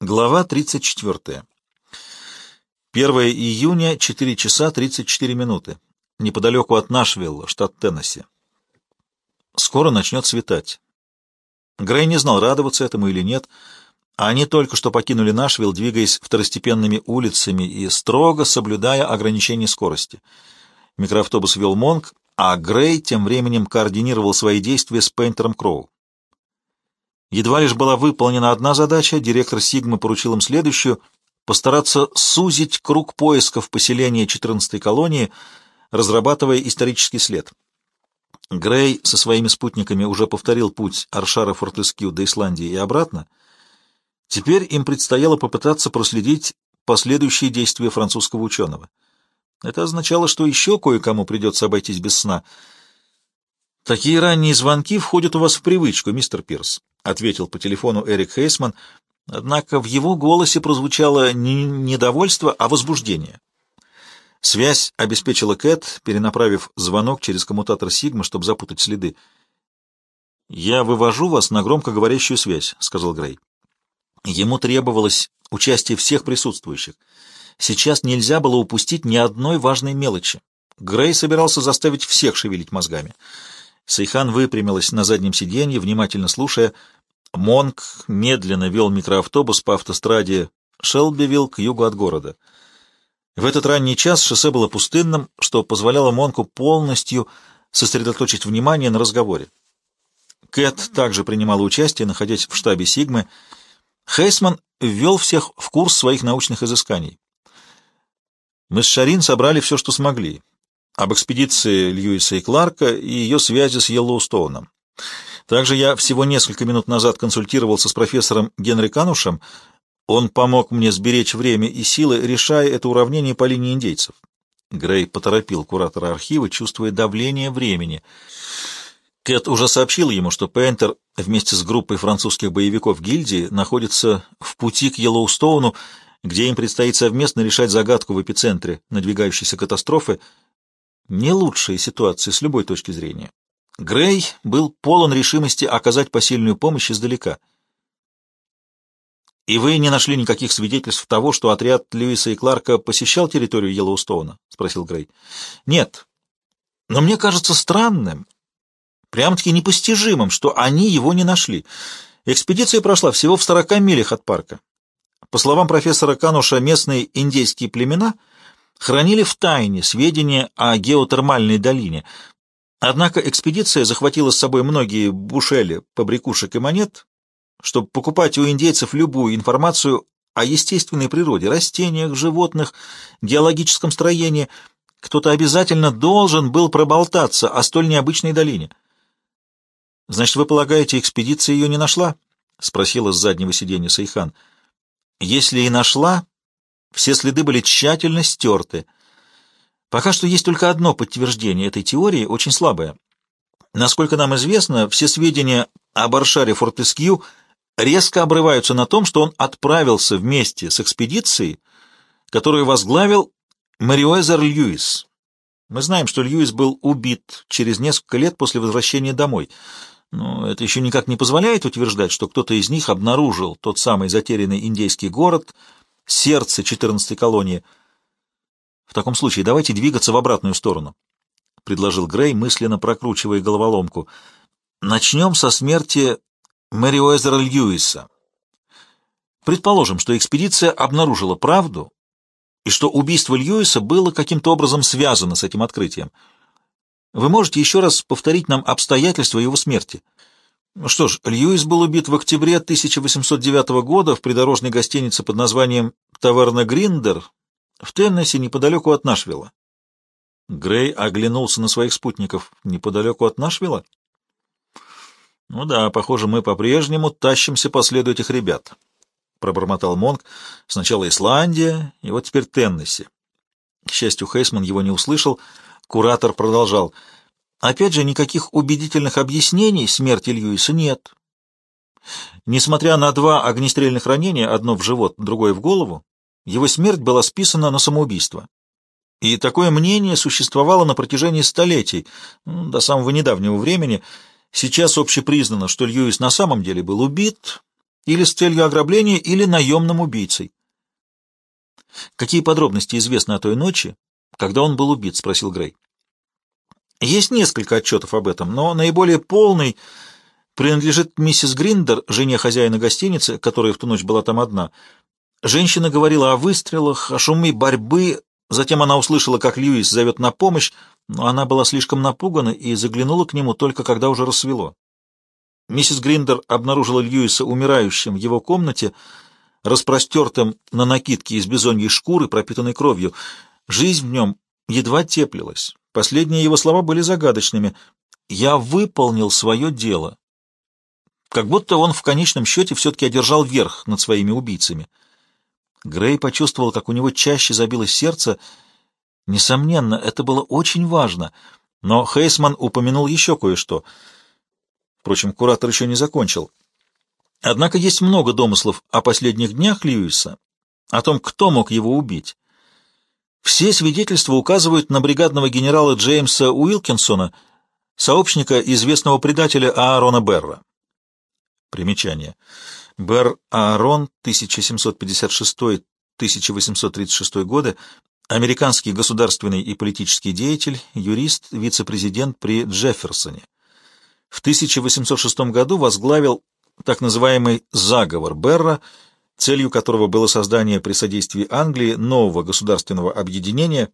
Глава 34. 1 июня, 4 часа 34 минуты. Неподалеку от Нашвилла, штат Теннесси. Скоро начнет светать. Грей не знал, радоваться этому или нет. Они только что покинули Нашвилл, двигаясь второстепенными улицами и строго соблюдая ограничения скорости. Микроавтобус вел Монг, а Грей тем временем координировал свои действия с Пейнтером Кроу. Едва лишь была выполнена одна задача, директор Сигмы поручил им следующую — постараться сузить круг поисков поселения 14-й колонии, разрабатывая исторический след. Грей со своими спутниками уже повторил путь Аршара Фортескью до Исландии и обратно. Теперь им предстояло попытаться проследить последующие действия французского ученого. Это означало, что еще кое-кому придется обойтись без сна. «Такие ранние звонки входят у вас в привычку, мистер Пирс», — ответил по телефону Эрик Хейсман, однако в его голосе прозвучало не недовольство, а возбуждение. Связь обеспечила Кэт, перенаправив звонок через коммутатор Сигма, чтобы запутать следы. «Я вывожу вас на громкоговорящую связь», — сказал Грей. Ему требовалось участие всех присутствующих. Сейчас нельзя было упустить ни одной важной мелочи. Грей собирался заставить всех шевелить мозгами. Сейхан выпрямилась на заднем сиденье, внимательно слушая. Монк медленно вел микроавтобус по автостраде Шелбивилл к югу от города. В этот ранний час шоссе было пустынным, что позволяло Монку полностью сосредоточить внимание на разговоре. Кэт также принимала участие, находясь в штабе Сигмы. Хейсман ввел всех в курс своих научных изысканий. Мы с Шарин собрали все, что смогли об экспедиции Льюиса и Кларка и ее связи с Йеллоустоуном. Также я всего несколько минут назад консультировался с профессором Генри Канушем. Он помог мне сберечь время и силы, решая это уравнение по линии индейцев. Грей поторопил куратора архива, чувствуя давление времени. Кэт уже сообщил ему, что Пейнтер вместе с группой французских боевиков гильдии находится в пути к Йеллоустоуну, где им предстоит совместно решать загадку в эпицентре надвигающейся катастрофы — не лучшая ситуация с любой точки зрения. Грей был полон решимости оказать посильную помощь издалека. «И вы не нашли никаких свидетельств того, что отряд Льюиса и Кларка посещал территорию Йеллоустоуна?» — спросил Грей. «Нет. Но мне кажется странным, прям-таки непостижимым, что они его не нашли. Экспедиция прошла всего в 40 милях от парка. По словам профессора Кануша, местные индейские племена — хранили в тайне сведения о геотермальной долине. Однако экспедиция захватила с собой многие бушели, побрякушек и монет, чтобы покупать у индейцев любую информацию о естественной природе, растениях, животных, геологическом строении. Кто-то обязательно должен был проболтаться о столь необычной долине. «Значит, вы полагаете, экспедиция ее не нашла?» — спросила с заднего сиденья Сайхан. «Если и нашла, все следы были тщательно стерты. Пока что есть только одно подтверждение этой теории, очень слабое. Насколько нам известно, все сведения об Аршаре Фортескью резко обрываются на том, что он отправился вместе с экспедицией, которую возглавил Мериуэзер Льюис. Мы знаем, что Льюис был убит через несколько лет после возвращения домой, но это еще никак не позволяет утверждать, что кто-то из них обнаружил тот самый затерянный индейский город — сердце 14-й колонии. В таком случае давайте двигаться в обратную сторону, — предложил Грей, мысленно прокручивая головоломку. Начнем со смерти Мэриуэзера Льюиса. Предположим, что экспедиция обнаружила правду и что убийство Льюиса было каким-то образом связано с этим открытием. Вы можете еще раз повторить нам обстоятельства его смерти? — что ж, Льюис был убит в октябре 1809 года в придорожной гостинице под названием «Таверна Гриндер» в Теннесси неподалеку от Нашвилла. Грей оглянулся на своих спутников. Неподалеку от Нашвилла? Ну да, похоже, мы по-прежнему тащимся по следу этих ребят, — пробормотал Монг. Сначала Исландия, и вот теперь Теннесси. К счастью, Хейсман его не услышал. Куратор продолжал — Опять же, никаких убедительных объяснений смерти Льюиса нет. Несмотря на два огнестрельных ранения, одно в живот, другое в голову, его смерть была списана на самоубийство. И такое мнение существовало на протяжении столетий, до самого недавнего времени. Сейчас общепризнано, что Льюис на самом деле был убит, или с целью ограбления, или наемным убийцей. «Какие подробности известны о той ночи, когда он был убит?» — спросил Грей. «Есть несколько отчетов об этом, но наиболее полный принадлежит миссис Гриндер, жене хозяина гостиницы, которая в ту ночь была там одна. Женщина говорила о выстрелах, о шуме борьбы, затем она услышала, как Льюис зовет на помощь, но она была слишком напугана и заглянула к нему только когда уже рассвело. Миссис Гриндер обнаружила Льюиса умирающим в его комнате, распростертым на накидке из бизоньей шкуры, пропитанной кровью. Жизнь в нем едва теплилась. Последние его слова были загадочными. «Я выполнил свое дело». Как будто он в конечном счете все-таки одержал верх над своими убийцами. Грей почувствовал, как у него чаще забилось сердце. Несомненно, это было очень важно. Но Хейсман упомянул еще кое-что. Впрочем, куратор еще не закончил. Однако есть много домыслов о последних днях Льюиса, о том, кто мог его убить. Все свидетельства указывают на бригадного генерала Джеймса Уилкинсона, сообщника известного предателя Аарона Берра. Примечание. Берр Аарон, 1756-1836 годы, американский государственный и политический деятель, юрист, вице-президент при Джефферсоне. В 1806 году возглавил так называемый «заговор Берра», целью которого было создание при содействии Англии нового государственного объединения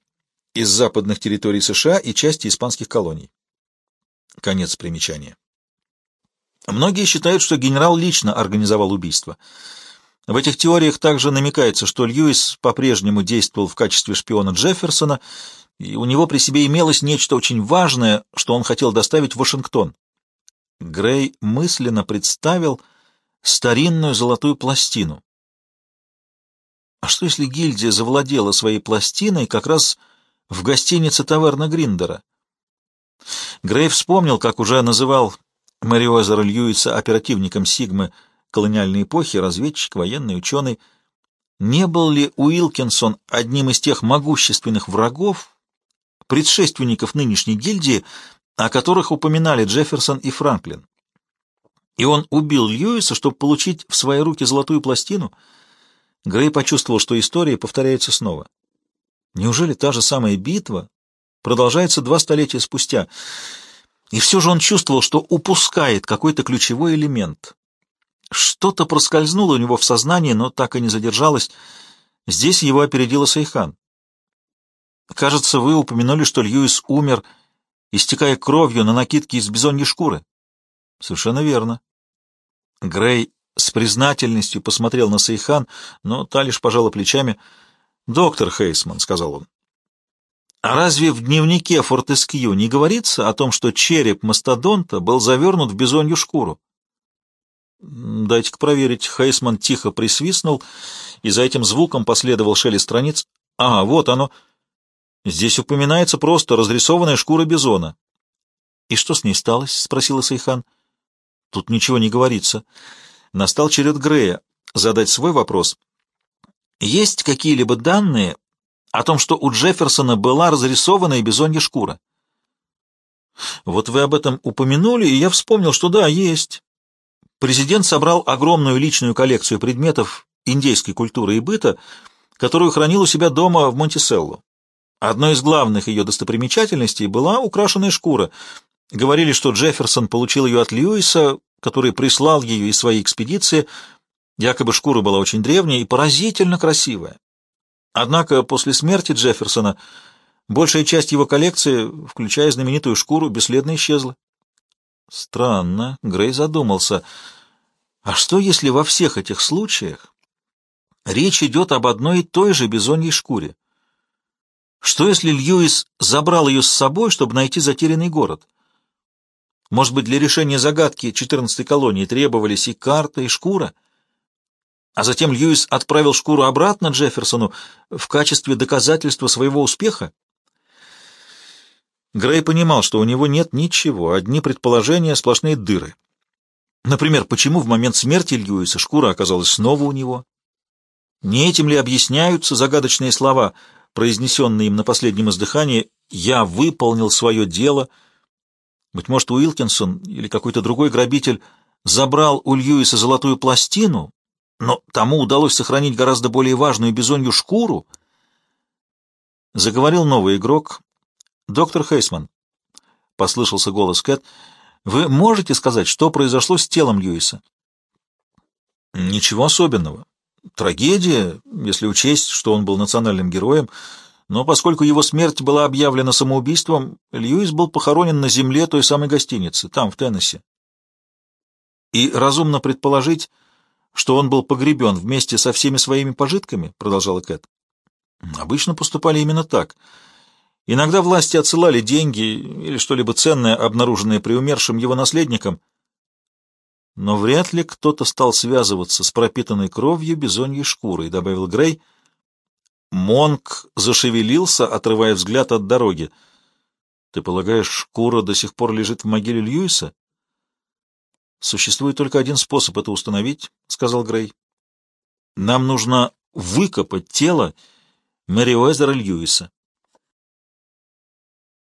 из западных территорий США и части испанских колоний. Конец примечания. Многие считают, что генерал лично организовал убийство. В этих теориях также намекается, что Льюис по-прежнему действовал в качестве шпиона Джефферсона, и у него при себе имелось нечто очень важное, что он хотел доставить в Вашингтон. Грей мысленно представил старинную золотую пластину. А что, если гильдия завладела своей пластиной как раз в гостинице таверна Гриндера? Грей вспомнил, как уже называл Мэриозера Льюиса оперативником Сигмы колониальной эпохи, разведчик, военный, ученый. Не был ли Уилкинсон одним из тех могущественных врагов, предшественников нынешней гильдии, о которых упоминали Джефферсон и Франклин? И он убил Льюиса, чтобы получить в свои руки золотую пластину? Грей почувствовал, что история повторяется снова. Неужели та же самая битва продолжается два столетия спустя? И все же он чувствовал, что упускает какой-то ключевой элемент. Что-то проскользнуло у него в сознании, но так и не задержалось. Здесь его опередила Сайхан. «Кажется, вы упомянули, что Льюис умер, истекая кровью на накидке из бизоньей шкуры». «Совершенно верно». Грей с признательностью посмотрел на Сайхан, но та лишь пожала плечами. «Доктор Хейсман», — сказал он, а разве в дневнике Фортескью не говорится о том, что череп мастодонта был завернут в бизонью шкуру? Дайте-ка проверить. Хейсман тихо присвистнул, и за этим звуком последовал шелест страниц. А, вот оно. Здесь упоминается просто разрисованная шкура бизона. И что с ней сталось? спросила Сайхан. Тут ничего не говорится. Настал черед Грея задать свой вопрос. Есть какие-либо данные о том, что у Джефферсона была разрисованная бизонья шкура. Вот вы об этом упомянули, и я вспомнил, что да, есть. Президент собрал огромную личную коллекцию предметов индейской культуры и быта, которую хранил у себя дома в Монтиселло. Одной из главных ее достопримечательностей была украшенная шкура. Говорили, что Джефферсон получил ее от Льюиса, который прислал ее из своей экспедиции. Якобы шкура была очень древняя и поразительно красивая. Однако после смерти Джефферсона большая часть его коллекции, включая знаменитую шкуру, бесследно исчезла. Странно, Грей задумался. А что, если во всех этих случаях речь идет об одной и той же бизоньей шкуре? Что, если Льюис забрал ее с собой, чтобы найти затерянный город? Может быть, для решения загадки 14-й колонии требовались и карта, и шкура? А затем Льюис отправил шкуру обратно Джефферсону в качестве доказательства своего успеха? Грей понимал, что у него нет ничего, одни предположения, сплошные дыры. Например, почему в момент смерти Льюиса шкура оказалась снова у него? Не этим ли объясняются загадочные слова, произнесенные им на последнем издыхании «Я выполнил свое дело»? Быть может, Уилкинсон или какой-то другой грабитель забрал у Льюиса золотую пластину, но тому удалось сохранить гораздо более важную бизонью шкуру. Заговорил новый игрок. «Доктор Хейсман», — послышался голос Кэт, — «вы можете сказать, что произошло с телом Льюиса?» «Ничего особенного. Трагедия, если учесть, что он был национальным героем, но поскольку его смерть была объявлена самоубийством, Льюис был похоронен на земле той самой гостиницы, там, в Теннесси. И разумно предположить, что он был погребен вместе со всеми своими пожитками, продолжала Кэт. Обычно поступали именно так. Иногда власти отсылали деньги или что-либо ценное, обнаруженное при умершем его наследникам, но вряд ли кто-то стал связываться с пропитанной кровью бизоньей шкурой, добавил Грей. Монк зашевелился, отрывая взгляд от дороги. Ты полагаешь, шкура до сих пор лежит в могиле Льюиса? Существует только один способ это установить, сказал Грей. Нам нужно выкопать тело Мэри Уэзера Льюиса.